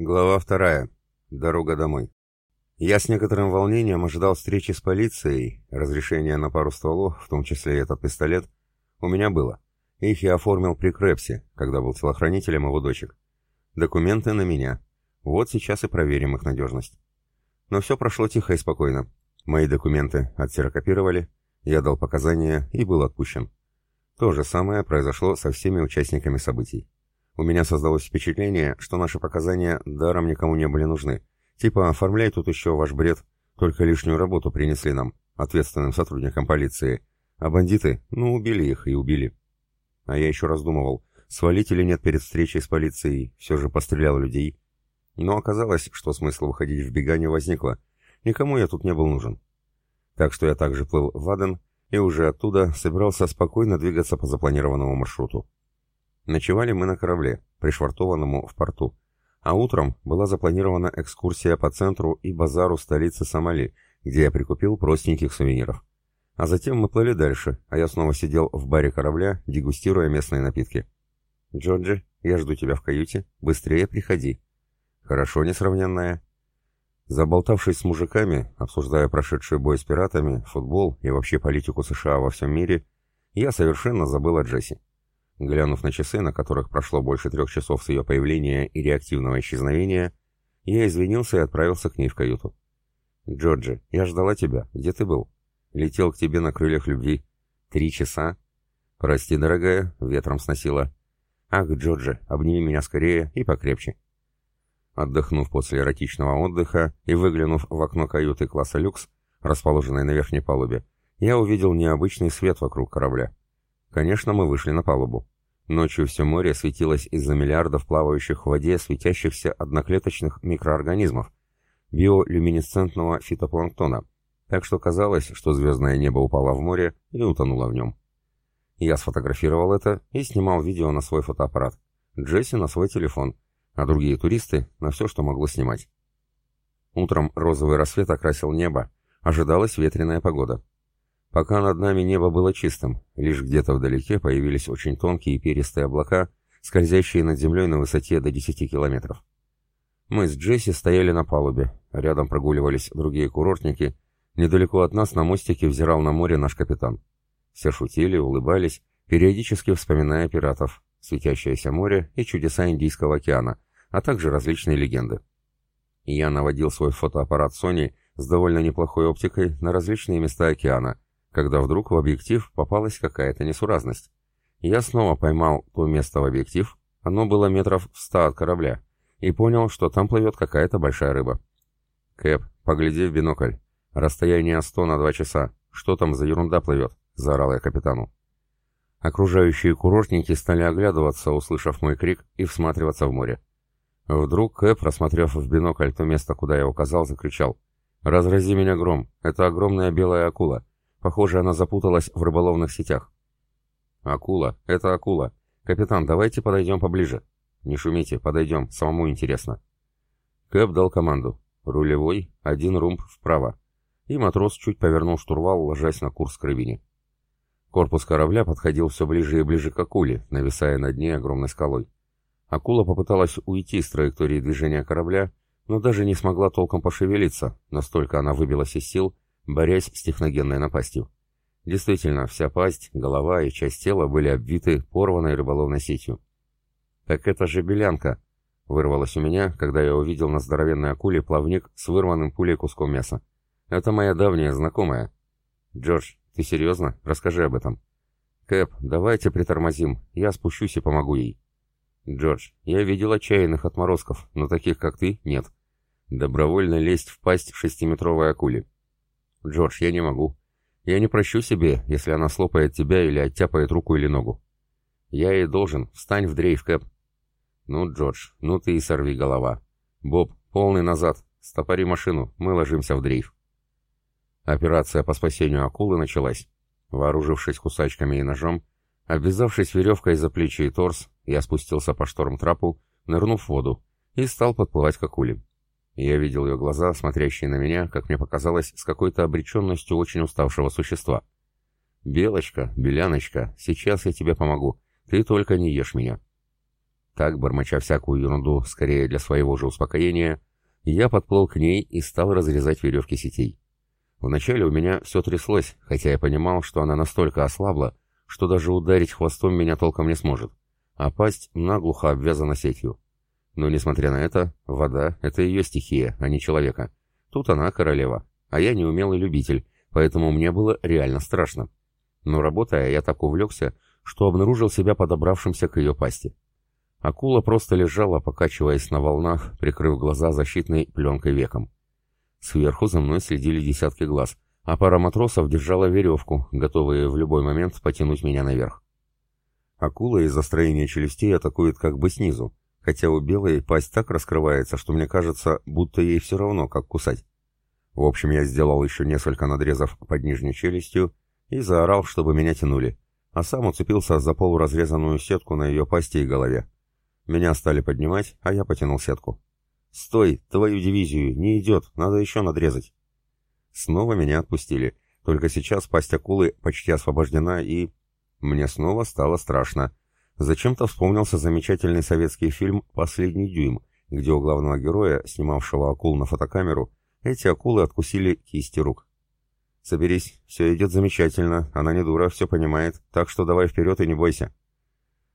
Глава вторая. Дорога домой. Я с некоторым волнением ожидал встречи с полицией, разрешение на пару стволов, в том числе и этот пистолет, у меня было. Их я оформил при Крепсе, когда был телохранителем его дочек. Документы на меня. Вот сейчас и проверим их надежность. Но все прошло тихо и спокойно. Мои документы отсерокопировали, я дал показания и был отпущен. То же самое произошло со всеми участниками событий. У меня создалось впечатление, что наши показания даром никому не были нужны. Типа, оформляй тут еще ваш бред, только лишнюю работу принесли нам, ответственным сотрудникам полиции. А бандиты, ну, убили их и убили. А я еще раздумывал, свалить или нет перед встречей с полицией, все же пострелял людей. Но оказалось, что смысла выходить в бега не возникло. Никому я тут не был нужен. Так что я также плыл в Аден и уже оттуда собирался спокойно двигаться по запланированному маршруту. Ночевали мы на корабле, пришвартованному в порту. А утром была запланирована экскурсия по центру и базару столицы Сомали, где я прикупил простеньких сувениров. А затем мы плыли дальше, а я снова сидел в баре корабля, дегустируя местные напитки. «Джорджи, я жду тебя в каюте. Быстрее приходи». «Хорошо, несравненная». Заболтавшись с мужиками, обсуждая прошедший бой с пиратами, футбол и вообще политику США во всем мире, я совершенно забыл о Джесси. Глянув на часы, на которых прошло больше трех часов с ее появления и реактивного исчезновения, я извинился и отправился к ней в каюту. «Джорджи, я ждала тебя. Где ты был?» «Летел к тебе на крыльях любви. Три часа?» «Прости, дорогая, ветром сносила». «Ах, Джорджи, обними меня скорее и покрепче». Отдохнув после эротичного отдыха и выглянув в окно каюты класса люкс, расположенной на верхней палубе, я увидел необычный свет вокруг корабля. Конечно, мы вышли на палубу. Ночью все море светилось из-за миллиардов плавающих в воде светящихся одноклеточных микроорганизмов, биолюминесцентного фитопланктона, так что казалось, что звездное небо упало в море и утонуло в нем. Я сфотографировал это и снимал видео на свой фотоаппарат, Джесси на свой телефон, а другие туристы на все, что могло снимать. Утром розовый рассвет окрасил небо, ожидалась ветреная погода. Пока над нами небо было чистым, лишь где-то вдалеке появились очень тонкие перистые облака, скользящие над землей на высоте до 10 километров. Мы с Джесси стояли на палубе, рядом прогуливались другие курортники, недалеко от нас на мостике взирал на море наш капитан. Все шутили, улыбались, периодически вспоминая пиратов, светящееся море и чудеса Индийского океана, а также различные легенды. Я наводил свой фотоаппарат Sony с довольно неплохой оптикой на различные места океана – когда вдруг в объектив попалась какая-то несуразность. Я снова поймал то место в объектив, оно было метров в ста от корабля, и понял, что там плывет какая-то большая рыба. «Кэп, погляди в бинокль. Расстояние 100 на 2 часа. Что там за ерунда плывет?» — заорал я капитану. Окружающие курортники стали оглядываться, услышав мой крик, и всматриваться в море. Вдруг Кэп, рассмотрев в бинокль то место, куда я указал, закричал. «Разрази меня гром! Это огромная белая акула! Похоже, она запуталась в рыболовных сетях. «Акула, это акула. Капитан, давайте подойдем поближе». «Не шумите, подойдем, самому интересно». Кэп дал команду. Рулевой, один румб вправо. И матрос чуть повернул штурвал, ложась на курс к рыбине. Корпус корабля подходил все ближе и ближе к акуле, нависая над ней огромной скалой. Акула попыталась уйти с траектории движения корабля, но даже не смогла толком пошевелиться, настолько она выбилась из сил борясь с техногенной напастью. Действительно, вся пасть, голова и часть тела были обвиты порванной рыболовной сетью. «Так это же белянка!» — вырвалось у меня, когда я увидел на здоровенной акуле плавник с вырванным пулей куском мяса. «Это моя давняя знакомая». «Джордж, ты серьезно? Расскажи об этом». «Кэп, давайте притормозим, я спущусь и помогу ей». «Джордж, я видел отчаянных отморозков, но таких, как ты, нет. Добровольно лезть в пасть шестиметровой акуле. «Джордж, я не могу. Я не прощу себе, если она слопает тебя или оттяпает руку или ногу. Я ей должен. Встань в дрейф, Кэп». «Ну, Джордж, ну ты и сорви голова. Боб, полный назад. Стопори машину, мы ложимся в дрейф». Операция по спасению акулы началась. Вооружившись кусачками и ножом, обвязавшись веревкой за плечи и торс, я спустился по шторм-трапу, нырнув в воду, и стал подплывать к акуле. Я видел ее глаза, смотрящие на меня, как мне показалось, с какой-то обреченностью очень уставшего существа. «Белочка, Беляночка, сейчас я тебе помогу. Ты только не ешь меня». Так, бормоча всякую ерунду, скорее для своего же успокоения, я подплыл к ней и стал разрезать веревки сетей. Вначале у меня все тряслось, хотя я понимал, что она настолько ослабла, что даже ударить хвостом меня толком не сможет, а пасть наглухо обвязана сетью. Но, несмотря на это, вода — это ее стихия, а не человека. Тут она королева, а я неумелый любитель, поэтому мне было реально страшно. Но работая, я так увлекся, что обнаружил себя подобравшимся к ее пасти. Акула просто лежала, покачиваясь на волнах, прикрыв глаза защитной пленкой веком. Сверху за мной следили десятки глаз, а пара матросов держала веревку, готовые в любой момент потянуть меня наверх. Акула из-за строения челюстей атакует как бы снизу, хотя у белой пасть так раскрывается, что мне кажется, будто ей все равно, как кусать. В общем, я сделал еще несколько надрезов под нижней челюстью и заорал, чтобы меня тянули, а сам уцепился за полуразрезанную сетку на ее пасти и голове. Меня стали поднимать, а я потянул сетку. «Стой! Твою дивизию! Не идет! Надо еще надрезать!» Снова меня отпустили. Только сейчас пасть акулы почти освобождена, и... Мне снова стало страшно. Зачем-то вспомнился замечательный советский фильм «Последний дюйм», где у главного героя, снимавшего акул на фотокамеру, эти акулы откусили кисти рук. «Соберись, все идет замечательно, она не дура, все понимает, так что давай вперед и не бойся».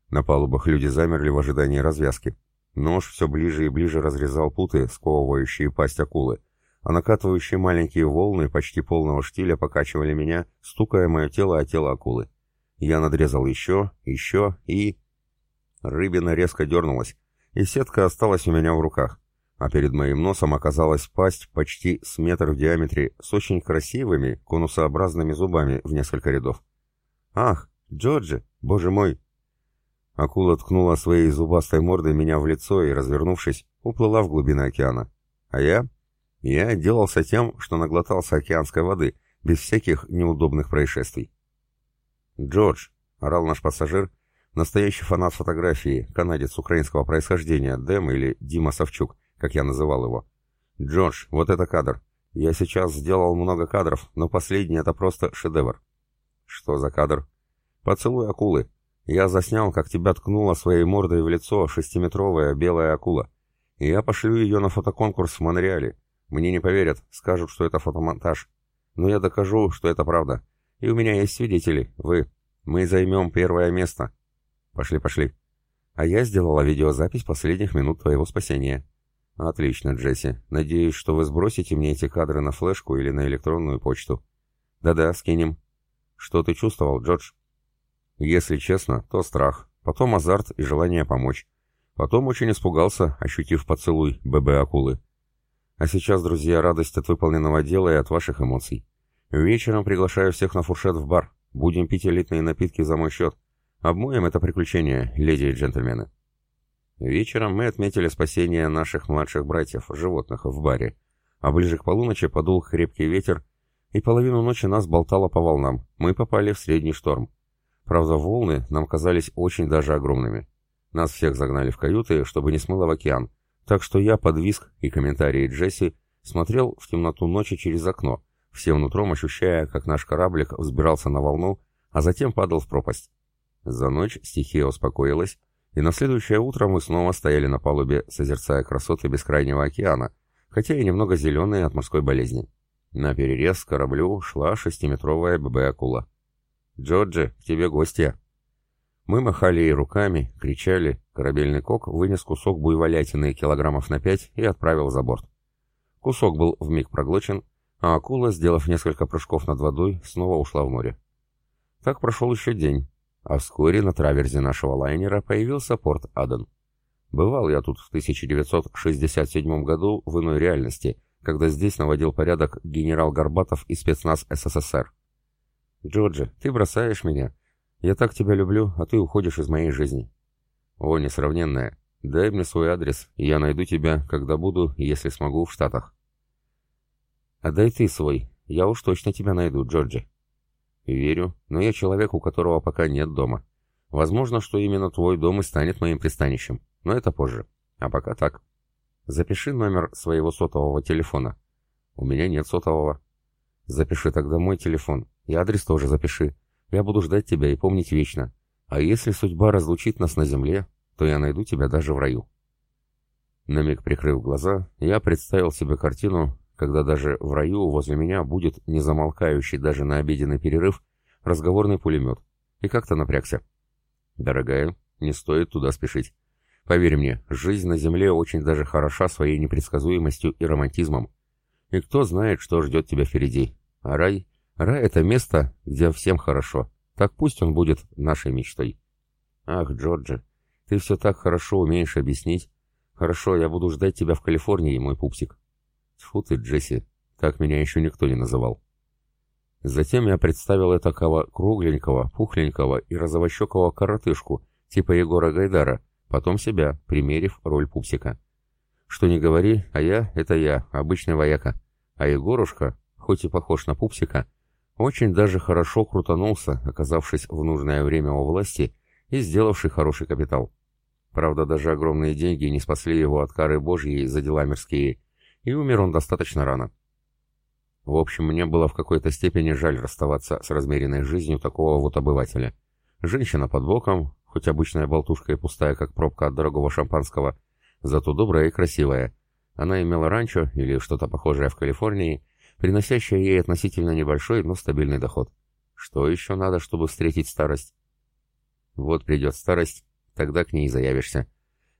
На палубах люди замерли в ожидании развязки. Нож все ближе и ближе разрезал путы, сковывающие пасть акулы, а накатывающие маленькие волны почти полного штиля покачивали меня, стукая мое тело о тело акулы. Я надрезал еще, еще и... Рыбина резко дернулась, и сетка осталась у меня в руках, а перед моим носом оказалась пасть почти с метр в диаметре с очень красивыми конусообразными зубами в несколько рядов. «Ах, Джорджи, боже мой, Акула ткнула своей зубастой мордой меня в лицо и, развернувшись, уплыла в глубины океана. А я? Я отделался тем, что наглотался океанской воды, без всяких неудобных происшествий. «Джордж», — орал наш пассажир, настоящий фанат фотографии, канадец украинского происхождения, Дэм или Дима Савчук, как я называл его. «Джордж, вот это кадр. Я сейчас сделал много кадров, но последний — это просто шедевр». «Что за кадр?» «Поцелуй акулы. Я заснял, как тебя ткнула своей мордой в лицо шестиметровая белая акула. И я пошлю ее на фотоконкурс в Монреале. Мне не поверят, скажут, что это фотомонтаж. Но я докажу, что это правда. И у меня есть свидетели, вы. Мы займем первое место. Пошли, пошли. А я сделала видеозапись последних минут твоего спасения. Отлично, Джесси. Надеюсь, что вы сбросите мне эти кадры на флешку или на электронную почту. Да-да, скинем. Что ты чувствовал, Джордж? Если честно, то страх, потом азарт и желание помочь. Потом очень испугался, ощутив поцелуй ББ-акулы. А сейчас, друзья, радость от выполненного дела и от ваших эмоций. Вечером приглашаю всех на фуршет в бар. Будем пить элитные напитки за мой счет. Обмоем это приключение, леди и джентльмены. Вечером мы отметили спасение наших младших братьев, животных, в баре. А ближе к полуночи подул крепкий ветер, и половину ночи нас болтало по волнам. Мы попали в средний шторм. Правда, волны нам казались очень даже огромными. Нас всех загнали в каюты, чтобы не смыло в океан, так что я под виск и комментарии Джесси смотрел в темноту ночи через окно, всем нутром ощущая, как наш кораблик взбирался на волну, а затем падал в пропасть. За ночь стихия успокоилась, и на следующее утро мы снова стояли на палубе, созерцая красоты бескрайнего океана, хотя и немного зеленые от морской болезни. На перерез к кораблю шла шестиметровая ББ-акула. «Джорджи, к тебе гостья!» Мы махали ей руками, кричали, корабельный кок вынес кусок буйволятины килограммов на пять и отправил за борт. Кусок был вмиг проглочен, а акула, сделав несколько прыжков над водой, снова ушла в море. Так прошел еще день, а вскоре на траверзе нашего лайнера появился порт Аден. Бывал я тут в 1967 году в иной реальности, когда здесь наводил порядок генерал Горбатов и спецназ СССР. «Джорджи, ты бросаешь меня. Я так тебя люблю, а ты уходишь из моей жизни». «О, несравненная, дай мне свой адрес, и я найду тебя, когда буду, если смогу, в Штатах». «А дай ты свой, я уж точно тебя найду, Джорджи». «Верю, но я человек, у которого пока нет дома. Возможно, что именно твой дом и станет моим пристанищем, но это позже. А пока так. Запиши номер своего сотового телефона». «У меня нет сотового». «Запиши тогда мой телефон. И адрес тоже запиши. Я буду ждать тебя и помнить вечно. А если судьба разлучит нас на земле, то я найду тебя даже в раю. На миг прикрыв глаза, я представил себе картину, когда даже в раю возле меня будет незамолкающий даже на обеденный перерыв разговорный пулемет, и как-то напрягся. Дорогая, не стоит туда спешить. Поверь мне, жизнь на земле очень даже хороша своей непредсказуемостью и романтизмом. И кто знает, что ждет тебя впереди. А рай? Рай — это место, где всем хорошо. Так пусть он будет нашей мечтой. Ах, Джорджи, ты все так хорошо умеешь объяснить. Хорошо, я буду ждать тебя в Калифорнии, мой пупсик. Тьфу ты, Джесси, так меня еще никто не называл. Затем я представил этакого кругленького, пухленького и розовощекого коротышку, типа Егора Гайдара, потом себя, примерив роль пупсика. Что не говори, а я — это я, обычный вояка. А Егорушка, хоть и похож на пупсика, очень даже хорошо крутанулся, оказавшись в нужное время у власти и сделавший хороший капитал. Правда, даже огромные деньги не спасли его от кары Божьей за дела мирские, и умер он достаточно рано. В общем, мне было в какой-то степени жаль расставаться с размеренной жизнью такого вот обывателя. Женщина под боком, хоть обычная болтушка и пустая, как пробка от дорогого шампанского, зато добрая и красивая. Она имела ранчо или что-то похожее в Калифорнии, приносящее ей относительно небольшой, но стабильный доход. Что еще надо, чтобы встретить старость? Вот придет старость, тогда к ней заявишься.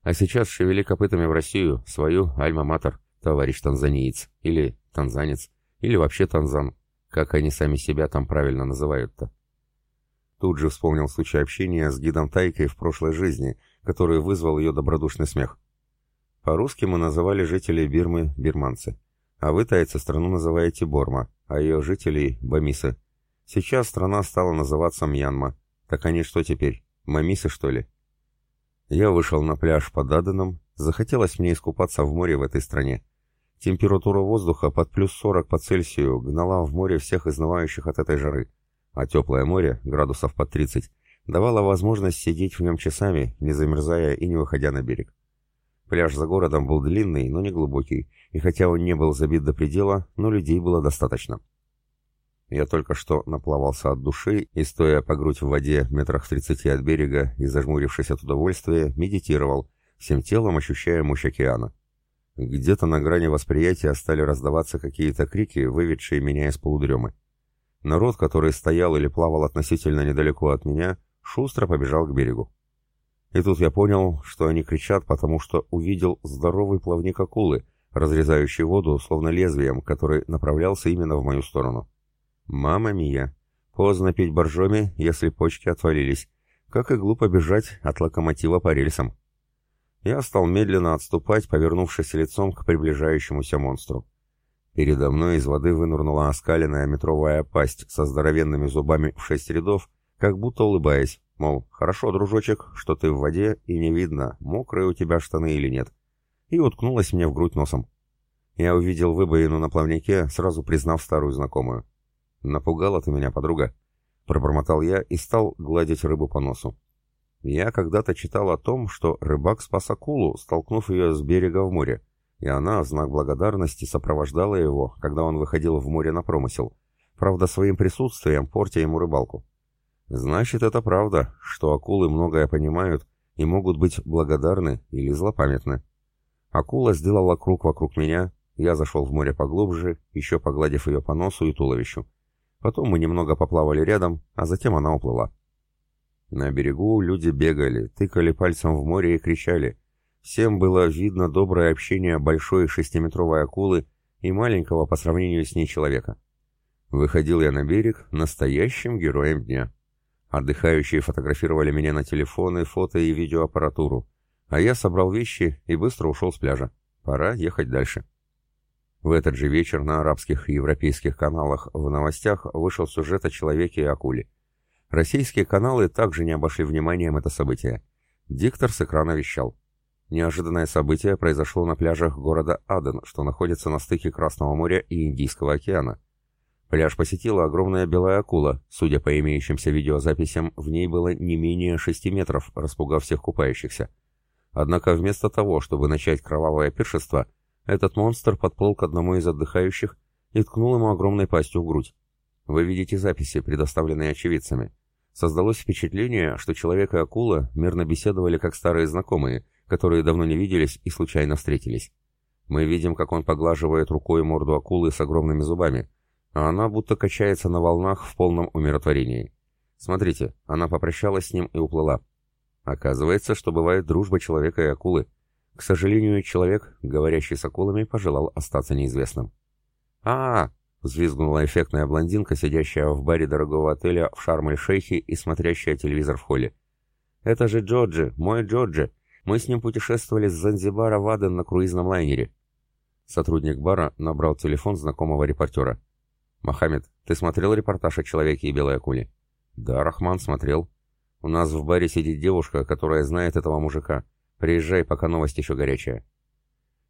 А сейчас шевели копытами в Россию, свою альма-матер, товарищ танзаниец, или танзанец. Или вообще Танзан. Как они сами себя там правильно называют-то? Тут же вспомнил случай общения с гидом Тайкой в прошлой жизни, который вызвал ее добродушный смех. По-русски мы называли жителей Бирмы бирманцы. А вы, тайцы, страну называете Борма, а ее жителей – бамисы. Сейчас страна стала называться Мьянма. Так они что теперь, мамисы, что ли? Я вышел на пляж под Аденом, захотелось мне искупаться в море в этой стране. Температура воздуха под плюс 40 по Цельсию гнала в море всех изнывающих от этой жары, а теплое море, градусов под 30, давало возможность сидеть в нем часами, не замерзая и не выходя на берег. Пляж за городом был длинный, но не глубокий, и хотя он не был забит до предела, но людей было достаточно. Я только что наплавался от души и, стоя по грудь в воде метрах в тридцати от берега и зажмурившись от удовольствия, медитировал, всем телом ощущая мощь океана. Где-то на грани восприятия стали раздаваться какие-то крики, выведшие меня из полудремы. Народ, который стоял или плавал относительно недалеко от меня, шустро побежал к берегу. И тут я понял, что они кричат, потому что увидел здоровый плавник акулы, разрезающий воду, словно лезвием, который направлялся именно в мою сторону. «Мама мия! Поздно пить боржоми, если почки отвалились. Как и глупо бежать от локомотива по рельсам». Я стал медленно отступать, повернувшись лицом к приближающемуся монстру. Передо мной из воды вынурнула оскаленная метровая пасть со здоровенными зубами в шесть рядов, как будто улыбаясь, мол, хорошо, дружочек, что ты в воде и не видно, мокрые у тебя штаны или нет, и уткнулась мне в грудь носом. Я увидел выбоину на плавнике, сразу признав старую знакомую. «Напугала ты меня, подруга», — пробормотал я и стал гладить рыбу по носу. Я когда-то читал о том, что рыбак спас акулу, столкнув ее с берега в море, и она в знак благодарности сопровождала его, когда он выходил в море на промысел, правда своим присутствием портя ему рыбалку. Значит, это правда, что акулы многое понимают и могут быть благодарны или злопамятны. Акула сделала круг вокруг меня, я зашел в море поглубже, еще погладив ее по носу и туловищу. Потом мы немного поплавали рядом, а затем она уплыла. На берегу люди бегали, тыкали пальцем в море и кричали. Всем было видно доброе общение большой шестиметровой акулы и маленького по сравнению с ней человека. Выходил я на берег настоящим героем дня. Отдыхающие фотографировали меня на телефоны, фото и видеоаппаратуру, а я собрал вещи и быстро ушел с пляжа. Пора ехать дальше. В этот же вечер на арабских и европейских каналах в новостях вышел сюжет о человеке и акуле. Российские каналы также не обошли вниманием это событие. Диктор с экрана вещал. Неожиданное событие произошло на пляжах города Аден, что находится на стыке Красного моря и Индийского океана. Пляж посетила огромная белая акула. Судя по имеющимся видеозаписям, в ней было не менее 6 метров, распугав всех купающихся. Однако вместо того, чтобы начать кровавое пиршество, этот монстр подплыл к одному из отдыхающих и ткнул ему огромной пастью в грудь. Вы видите записи, предоставленные очевидцами. Создалось впечатление, что человек и акула мирно беседовали как старые знакомые, которые давно не виделись и случайно встретились. Мы видим, как он поглаживает рукой морду акулы с огромными зубами, а она будто качается на волнах в полном умиротворении. Смотрите, она попрощалась с ним и уплыла. Оказывается, что бывает дружба человека и акулы. К сожалению, человек, говорящий с акулами, пожелал остаться неизвестным. а, -а, -а взвизгнула эффектная блондинка, сидящая в баре дорогого отеля в Шарм-эль-Шейхе и смотрящая телевизор в холле. «Это же Джорджи, мой Джорджи. Мы с ним путешествовали с Занзибара в Аден на круизном лайнере». Сотрудник бара набрал телефон знакомого репортера. «Мохаммед, ты смотрел репортаж о Человеке и Белой Акуле?» «Да, Рахман смотрел. У нас в баре сидит девушка, которая знает этого мужика. Приезжай, пока новость еще горячая».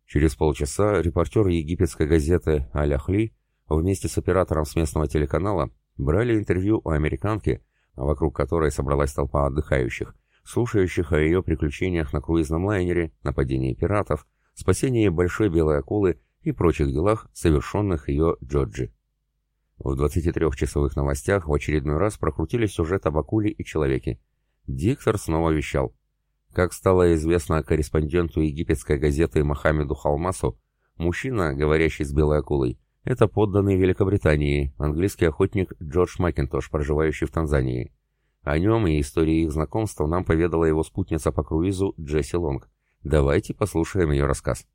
Через полчаса репортер египетской газеты «Аль-Ахли» вместе с оператором с местного телеканала брали интервью у американки, вокруг которой собралась толпа отдыхающих, слушающих о ее приключениях на круизном лайнере, нападении пиратов, спасении большой белой акулы и прочих делах, совершенных ее Джорджи. В 23-часовых новостях в очередной раз прокрутили сюжет об акуле и человеке. Диктор снова вещал. Как стало известно корреспонденту египетской газеты Мохаммеду Халмасу, мужчина, говорящий с белой акулой, это подданный Великобритании, английский охотник Джордж Макинтош, проживающий в Танзании. О нем и истории их знакомства нам поведала его спутница по круизу Джесси Лонг. Давайте послушаем ее рассказ.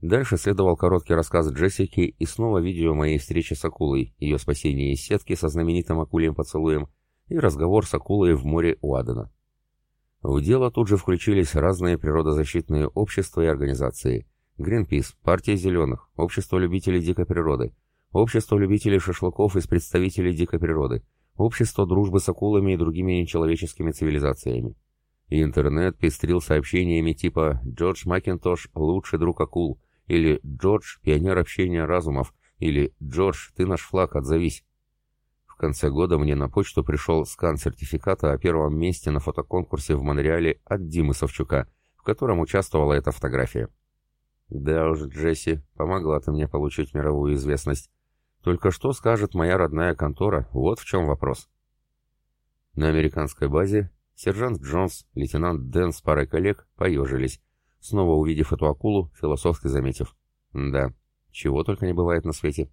Дальше следовал короткий рассказ Джессики и снова видео моей встречи с акулой, ее спасение из сетки со знаменитым акульем поцелуем и разговор с акулой в море у. В дело тут же включились разные природозащитные общества и организации. Гринпис, Партия Зеленых, Общество любителей дикой природы, Общество любителей шашлыков из представителей дикой природы, Общество дружбы с акулами и другими нечеловеческими цивилизациями. И интернет пестрил сообщениями типа «Джордж Макинтош – лучший друг акул», или «Джордж – пионер общения разумов», или «Джордж, ты наш флаг, отзовись». В конце года мне на почту пришел скан сертификата о первом месте на фотоконкурсе в Монреале от Димы Савчука, в котором участвовала эта фотография. Да уж, Джесси, помогла ты мне получить мировую известность. Только что скажет моя родная контора, вот в чем вопрос. На американской базе сержант Джонс, лейтенант Дэн с парой коллег поежились, снова увидев эту акулу, философски заметив. Да, чего только не бывает на свете.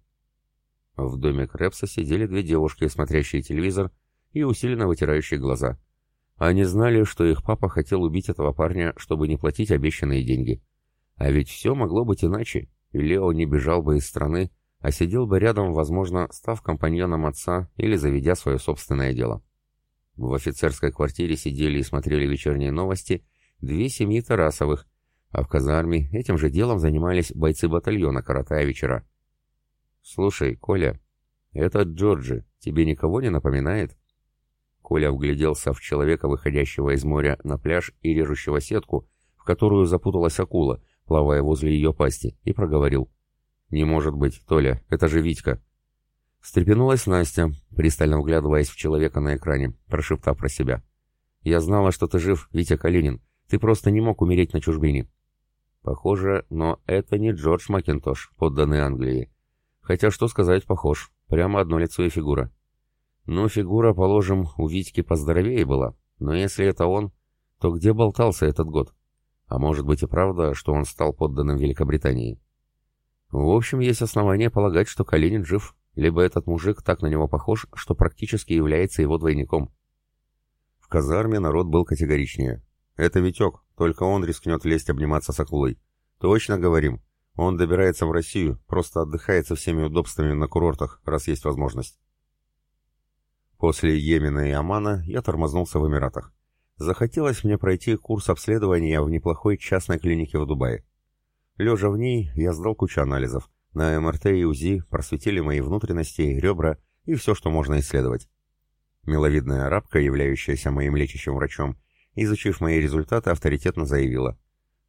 В доме Крэпса сидели две девушки, смотрящие телевизор и усиленно вытирающие глаза. Они знали, что их папа хотел убить этого парня, чтобы не платить обещанные деньги. А ведь все могло быть иначе, и Лео не бежал бы из страны, а сидел бы рядом, возможно, став компаньоном отца или заведя свое собственное дело. В офицерской квартире сидели и смотрели вечерние новости две семьи Тарасовых, а в казарме этим же делом занимались бойцы батальона, коротая вечера. «Слушай, Коля, этот Джорджи тебе никого не напоминает?» Коля вгляделся в человека, выходящего из моря на пляж и режущего сетку, в которую запуталась акула, плавая возле ее пасти, и проговорил. «Не может быть, Толя, это же Витька!» Встрепенулась Настя, пристально вглядываясь в человека на экране, прошептав про себя. «Я знала, что ты жив, Витя Калинин. Ты просто не мог умереть на чужбине». Похоже, но это не Джордж Макинтош, подданный Англии. Хотя что сказать, похож. Прямо одно лицо и фигура. Ну, фигура, положим, у Витьки поздоровее была. Но если это он, то где болтался этот год? А может быть и правда, что он стал подданным Великобритании? В общем, есть основания полагать, что Калинин жив, либо этот мужик так на него похож, что практически является его двойником. В казарме народ был категоричнее. Это Витек, только он рискнет лезть обниматься с акулой. Точно говорим. Он добирается в Россию, просто отдыхает со всеми удобствами на курортах, раз есть возможность. После Йемена и Омана я тормознулся в Эмиратах. Захотелось мне пройти курс обследования в неплохой частной клинике в Дубае. Лежа в ней, я сдал кучу анализов. На МРТ и УЗИ просветили мои внутренности, ребра и все, что можно исследовать. Миловидная арабка, являющаяся моим лечащим врачом, изучив мои результаты, авторитетно заявила.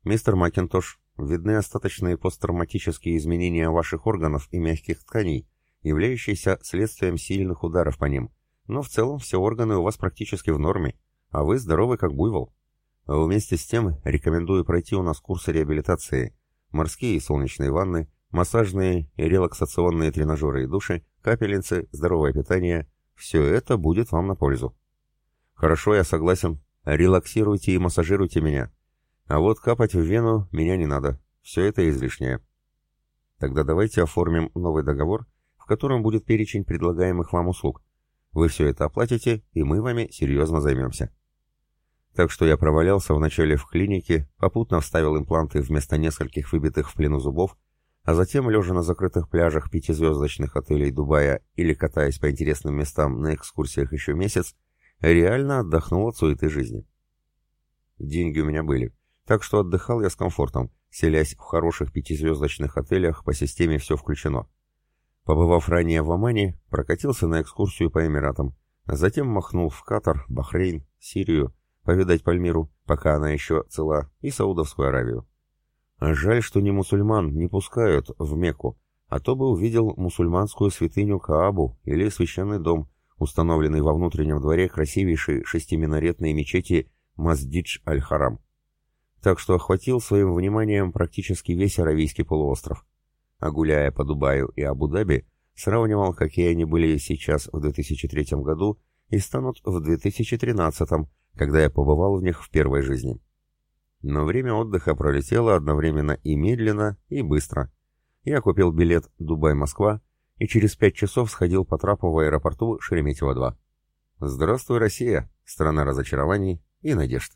«Мистер Макинтош, видны остаточные посттравматические изменения ваших органов и мягких тканей, являющиеся следствием сильных ударов по ним, но в целом все органы у вас практически в норме, а вы здоровы как буйвол. Вместе с тем рекомендую пройти у нас курсы реабилитации, морские и солнечные ванны, массажные и релаксационные тренажеры и души, капельницы, здоровое питание – все это будет вам на пользу. Хорошо, я согласен. Релаксируйте и массажируйте меня. А вот капать в вену меня не надо. Все это излишнее. Тогда давайте оформим новый договор, в котором будет перечень предлагаемых вам услуг. Вы все это оплатите, и мы вами серьезно займемся. Так что я провалялся вначале в клинике, попутно вставил импланты вместо нескольких выбитых в плену зубов, а затем, лежа на закрытых пляжах пятизвездочных отелей Дубая или катаясь по интересным местам на экскурсиях еще месяц, реально отдохнул от суеты жизни. Деньги у меня были, так что отдыхал я с комфортом, селясь в хороших пятизвездочных отелях по системе «все включено». Побывав ранее в Омане, прокатился на экскурсию по Эмиратам, а затем махнул в Катар, Бахрейн, Сирию, повидать Пальмиру, пока она еще цела, и Саудовскую Аравию. Жаль, что не мусульман не пускают в Мекку, а то бы увидел мусульманскую святыню Каабу или священный дом, установленный во внутреннем дворе красивейшей шестиминаретной мечети Маздидж Аль-Харам. Так что охватил своим вниманием практически весь Аравийский полуостров. А гуляя по Дубаю и Абу-Даби, сравнивал, какие они были сейчас в 2003 году и станут в 2013, когда я побывал в них в первой жизни. Но время отдыха пролетело одновременно и медленно, и быстро. Я купил билет Дубай-Москва и через пять часов сходил по трапу в аэропорту Шереметьево-2. Здравствуй, Россия, страна разочарований и надежд.